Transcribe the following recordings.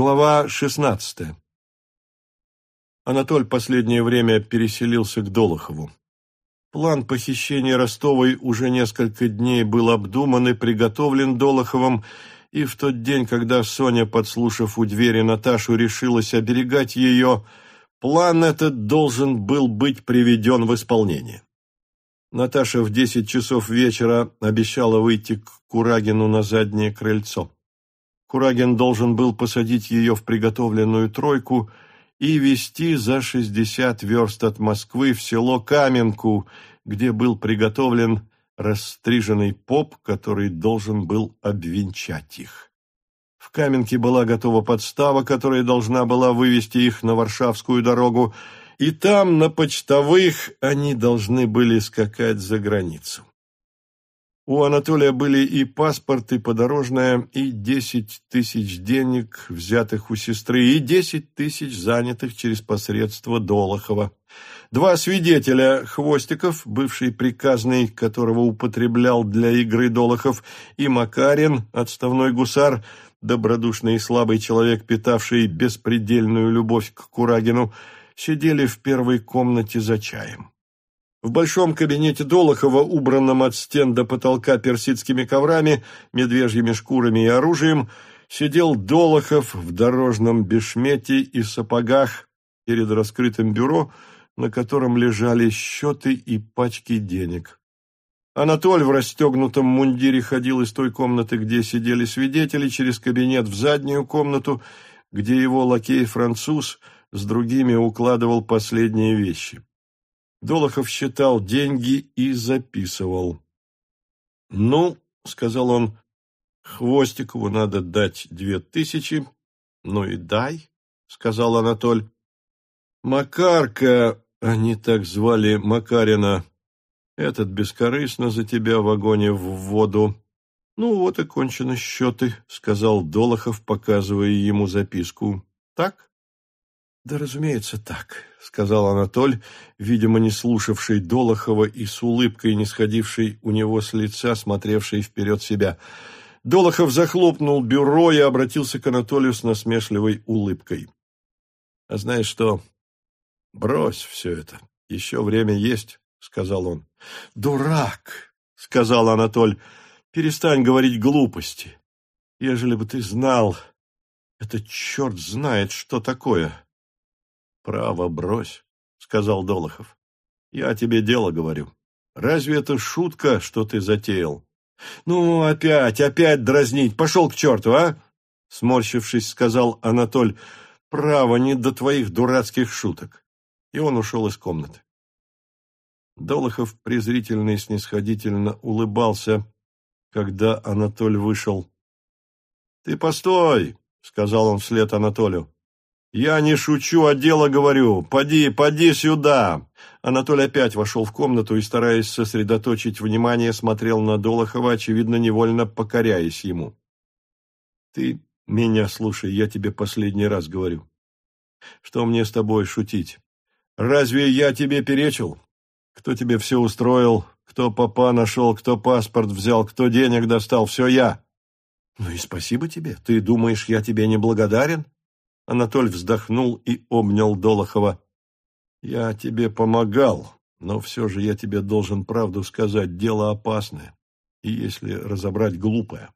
Глава шестнадцатая. Анатоль последнее время переселился к Долохову. План похищения Ростовой уже несколько дней был обдуман и приготовлен Долоховым, и в тот день, когда Соня, подслушав у двери Наташу, решилась оберегать ее, план этот должен был быть приведен в исполнение. Наташа в десять часов вечера обещала выйти к Курагину на заднее крыльцо. Курагин должен был посадить ее в приготовленную тройку и везти за шестьдесят верст от Москвы в село Каменку, где был приготовлен расстриженный поп, который должен был обвенчать их. В Каменке была готова подстава, которая должна была вывести их на Варшавскую дорогу, и там, на почтовых, они должны были скакать за границу. У Анатолия были и паспорт, и подорожная, и десять тысяч денег, взятых у сестры, и десять тысяч, занятых через посредство Долохова. Два свидетеля, Хвостиков, бывший приказный, которого употреблял для игры Долохов, и Макарин, отставной гусар, добродушный и слабый человек, питавший беспредельную любовь к Курагину, сидели в первой комнате за чаем. В большом кабинете Долохова, убранном от стен до потолка персидскими коврами, медвежьими шкурами и оружием, сидел Долохов в дорожном бешмете и сапогах перед раскрытым бюро, на котором лежали счеты и пачки денег. Анатоль в расстегнутом мундире ходил из той комнаты, где сидели свидетели, через кабинет в заднюю комнату, где его лакей-француз с другими укладывал последние вещи. Долохов считал деньги и записывал. «Ну, — сказал он, — Хвостикову надо дать две тысячи. Ну и дай, — сказал Анатоль. Макарка, они так звали Макарина, этот бескорыстно за тебя в вагоне в воду. Ну вот и кончены счеты, — сказал Долохов, показывая ему записку. Так? «Да, разумеется, так», — сказал Анатоль, видимо, не слушавший Долохова и с улыбкой, не сходившей у него с лица, смотревший вперед себя. Долохов захлопнул бюро и обратился к Анатолию с насмешливой улыбкой. «А знаешь что? Брось все это. Еще время есть», — сказал он. «Дурак!» — сказал Анатоль. «Перестань говорить глупости. Ежели бы ты знал, это черт знает, что такое». «Право, брось», — сказал Долохов. «Я тебе дело говорю. Разве это шутка, что ты затеял?» «Ну, опять, опять дразнить. Пошел к черту, а?» Сморщившись, сказал Анатоль. «Право, не до твоих дурацких шуток». И он ушел из комнаты. Долохов презрительно и снисходительно улыбался, когда Анатоль вышел. «Ты постой!» — сказал он вслед Анатолию. «Я не шучу, а дело говорю. Поди, поди сюда!» Анатолий опять вошел в комнату и, стараясь сосредоточить внимание, смотрел на Долохова, очевидно, невольно покоряясь ему. «Ты меня слушай, я тебе последний раз говорю. Что мне с тобой шутить? Разве я тебе перечил? Кто тебе все устроил? Кто папа нашел? Кто паспорт взял? Кто денег достал? Все я!» «Ну и спасибо тебе. Ты думаешь, я тебе не благодарен?» Анатоль вздохнул и обнял Долохова. «Я тебе помогал, но все же я тебе должен правду сказать. Дело опасное, и, если разобрать, глупое.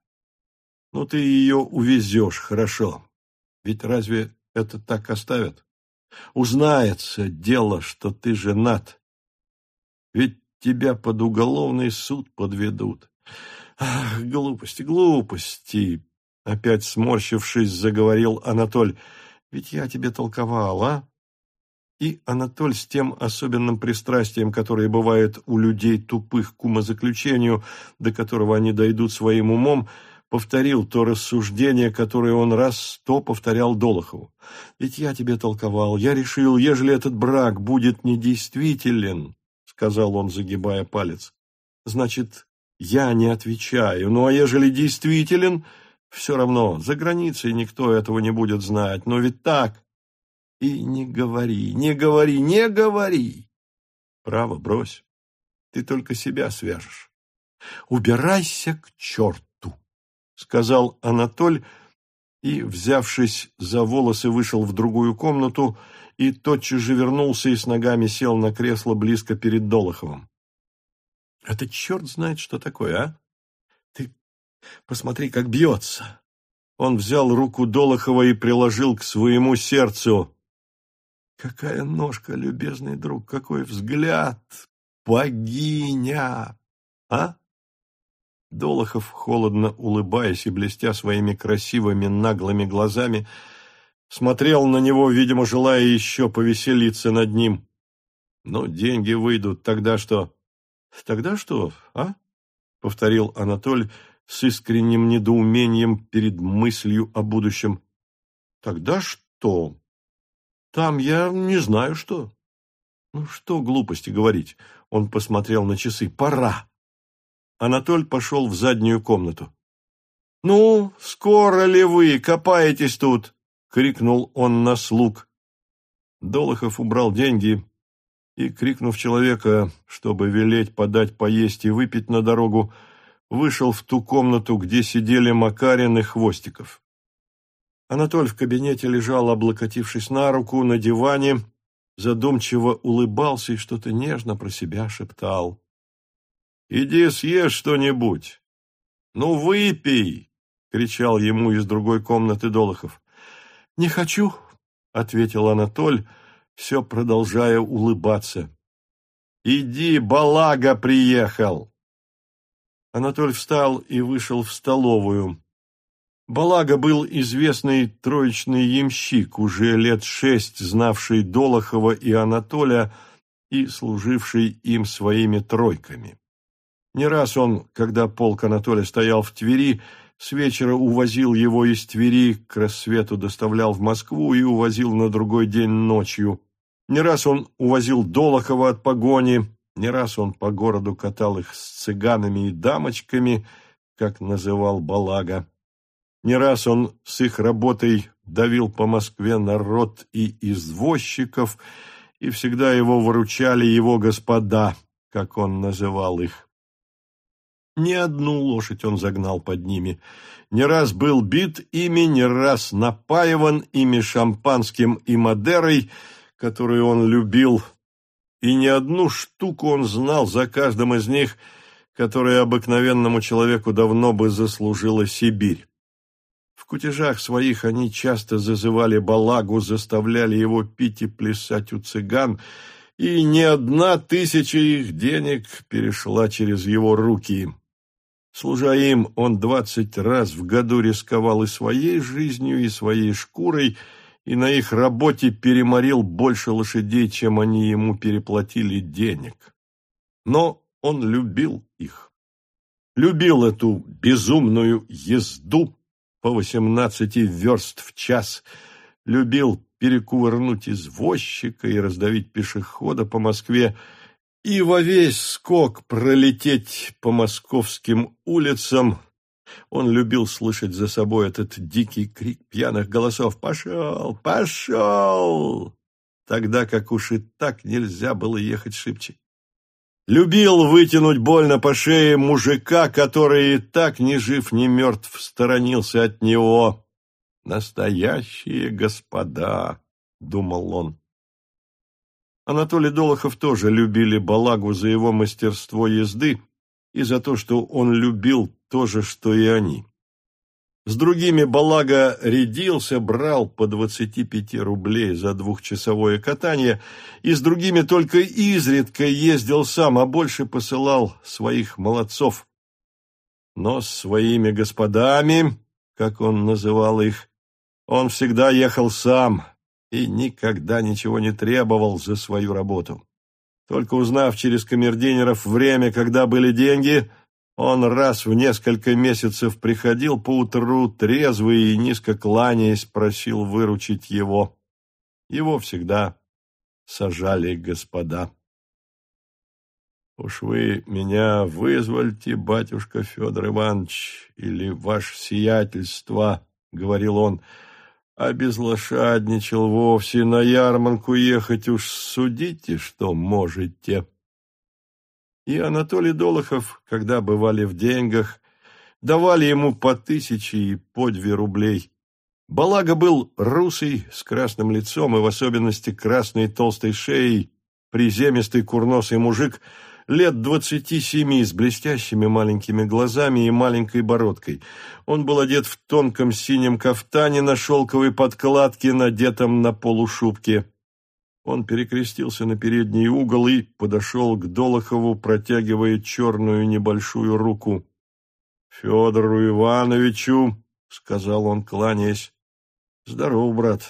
Ну, ты ее увезешь, хорошо. Ведь разве это так оставят? Узнается дело, что ты женат. Ведь тебя под уголовный суд подведут. Ах, глупости, глупости!» Опять сморщившись, заговорил Анатоль. Ведь я тебе толковал, а? И Анатоль с тем особенным пристрастием, которое бывает у людей тупых к умозаключению, до которого они дойдут своим умом, повторил то рассуждение, которое он раз сто повторял Долохову. «Ведь я тебе толковал, я решил, ежели этот брак будет недействителен, — сказал он, загибая палец, — значит, я не отвечаю, ну а ежели действителен, все равно, за границей никто этого не будет знать, но ведь так. И не говори, не говори, не говори. Право, брось. Ты только себя свяжешь. Убирайся к черту, сказал Анатоль, и, взявшись за волосы, вышел в другую комнату и тотчас же вернулся и с ногами сел на кресло близко перед Долоховым. — Это черт знает, что такое, а? Посмотри, как бьется. Он взял руку Долохова и приложил к своему сердцу. Какая ножка, любезный друг, какой взгляд! Богиня! А? Долохов, холодно улыбаясь и блестя своими красивыми наглыми глазами, смотрел на него, видимо, желая еще повеселиться над ним. «Ну, деньги выйдут, тогда что?» «Тогда что, а?» — повторил Анатоль с искренним недоумением перед мыслью о будущем. «Тогда что?» «Там я не знаю что». «Ну, что глупости говорить?» Он посмотрел на часы. «Пора!» Анатоль пошел в заднюю комнату. «Ну, скоро ли вы копаетесь тут?» — крикнул он на слуг. Долохов убрал деньги и, крикнув человека, чтобы велеть подать поесть и выпить на дорогу, вышел в ту комнату, где сидели Макарин и Хвостиков. Анатоль в кабинете лежал, облокотившись на руку, на диване, задумчиво улыбался и что-то нежно про себя шептал. Иди съешь что-нибудь. Ну, выпей, кричал ему из другой комнаты Долохов. Не хочу, ответил Анатоль, все продолжая улыбаться. Иди, балага приехал. Анатоль встал и вышел в столовую. Балага был известный троечный ямщик, уже лет шесть знавший Долохова и Анатоля и служивший им своими тройками. Не раз он, когда полк Анатолия стоял в Твери, с вечера увозил его из Твери, к рассвету доставлял в Москву и увозил на другой день ночью. Не раз он увозил Долохова от погони, не раз он по городу катал их с цыганами и дамочками, как называл Балага. Не раз он с их работой давил по Москве народ и извозчиков, и всегда его выручали его господа, как он называл их. Ни одну лошадь он загнал под ними. Не раз был бит ими, не раз напаиван ими шампанским и мадерой, которую он любил, и ни одну штуку он знал за каждым из них, которая обыкновенному человеку давно бы заслужила Сибирь. В кутежах своих они часто зазывали балагу, заставляли его пить и плясать у цыган, и ни одна тысяча их денег перешла через его руки. Служа им, он двадцать раз в году рисковал и своей жизнью, и своей шкурой, и на их работе переморил больше лошадей, чем они ему переплатили денег. Но он любил их. Любил эту безумную езду по восемнадцати верст в час, любил перекувырнуть извозчика и раздавить пешехода по Москве, и во весь скок пролететь по московским улицам. Он любил слышать за собой этот дикий крик пьяных голосов «Пошел! Пошел!» тогда как уж и так нельзя было ехать шибче. Любил вытянуть больно по шее мужика, который и так, ни жив, ни мертв, сторонился от него. «Настоящие господа!» — думал он. Анатолий Долохов тоже любили Балагу за его мастерство езды и за то, что он любил то же, что и они. С другими Балага рядился, брал по 25 рублей за двухчасовое катание, и с другими только изредка ездил сам, а больше посылал своих молодцов. Но с своими господами, как он называл их, он всегда ехал сам, и никогда ничего не требовал за свою работу. Только узнав через камердинеров время, когда были деньги, он раз в несколько месяцев приходил поутру трезвый и низко кланяясь просил выручить его. Его всегда сажали господа. «Уж вы меня вызвольте, батюшка Федор Иванович, или ваше сиятельство», — говорил он, — обезлошадничал вовсе, на ярманку ехать уж судите, что можете. И Анатолий Долохов, когда бывали в деньгах, давали ему по тысяче и по две рублей. Балага был русый, с красным лицом и в особенности красной толстой шеей, приземистый курносый мужик – лет двадцати семи, с блестящими маленькими глазами и маленькой бородкой. Он был одет в тонком синем кафтане на шелковой подкладке, надетом на полушубке. Он перекрестился на передний угол и подошел к Долохову, протягивая черную небольшую руку. — Федору Ивановичу, — сказал он, кланяясь. — Здоров, брат.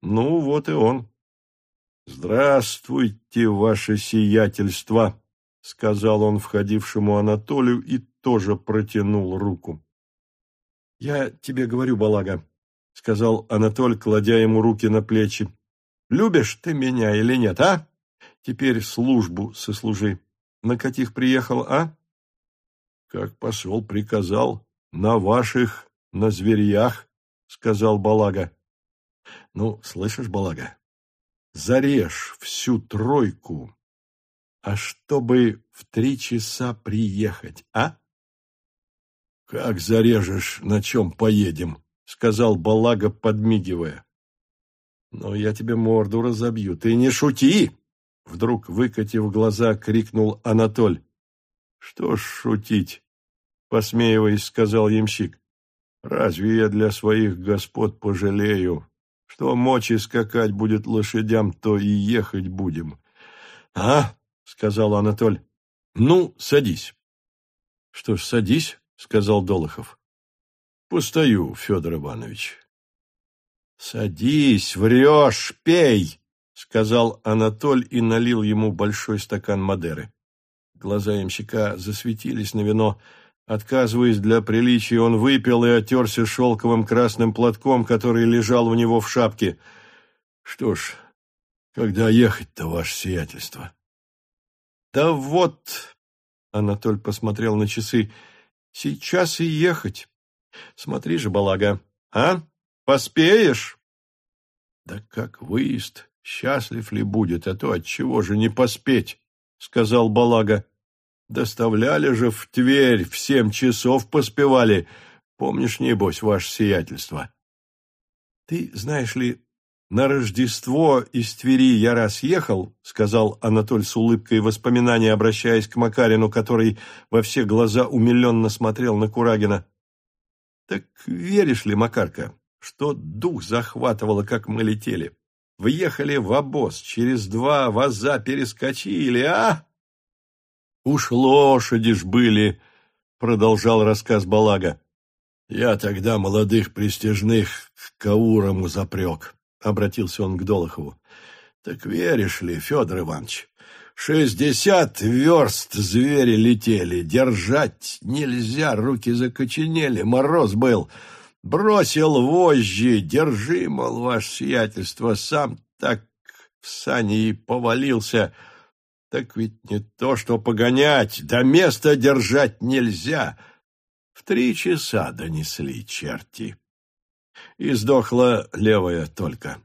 Ну, вот и он. — Здравствуйте, ваше сиятельство, — сказал он входившему Анатолию и тоже протянул руку. — Я тебе говорю, Балага, — сказал Анатоль, кладя ему руки на плечи. — Любишь ты меня или нет, а? Теперь службу сослужи. На каких приехал, а? — Как посол приказал, на ваших, на зверях, — сказал Балага. — Ну, слышишь, Балага, зарежь всю тройку а чтобы в три часа приехать, а? — Как зарежешь, на чем поедем? — сказал Балага, подмигивая. — Но я тебе морду разобью. Ты не шути! — вдруг, выкатив глаза, крикнул Анатоль. — Что ж шутить? — посмеиваясь, сказал ямщик. — Разве я для своих господ пожалею? Что мочи скакать будет лошадям, то и ехать будем. — А? — сказал Анатоль. — Ну, садись. — Что ж, садись, — сказал Долохов. — Постою, Федор Иванович. — Садись, врешь, пей, — сказал Анатоль и налил ему большой стакан Мадеры. Глаза ямщика засветились на вино. Отказываясь для приличия, он выпил и отерся шелковым красным платком, который лежал у него в шапке. — Что ж, когда ехать-то, ваше сиятельство? «Да вот...» — Анатоль посмотрел на часы. «Сейчас и ехать. Смотри же, балага, а? Поспеешь?» «Да как выезд? Счастлив ли будет, а то отчего же не поспеть?» — сказал балага. «Доставляли же в Тверь, в семь часов поспевали. Помнишь, небось, ваше сиятельство?» «Ты, знаешь ли, «На Рождество из Твери я раз ехал», — сказал Анатоль с улыбкой воспоминания, обращаясь к Макарину, который во все глаза умиленно смотрел на Курагина. «Так веришь ли, Макарка, что дух захватывало, как мы летели? Въехали в обоз, через два ваза перескочили, а?» «Уж лошади ж были», — продолжал рассказ Балага. «Я тогда молодых престижных к Каурому запрек» обратился он к Долохову. Так веришь ли, Федор Иванович, шестьдесят верст звери летели, держать нельзя, руки закоченели, мороз был. Бросил вожжи, держи, мол, ваше сиятельство, сам так в сани и повалился. Так ведь не то, что погонять, до места держать нельзя. В три часа донесли черти и сдохла левая только.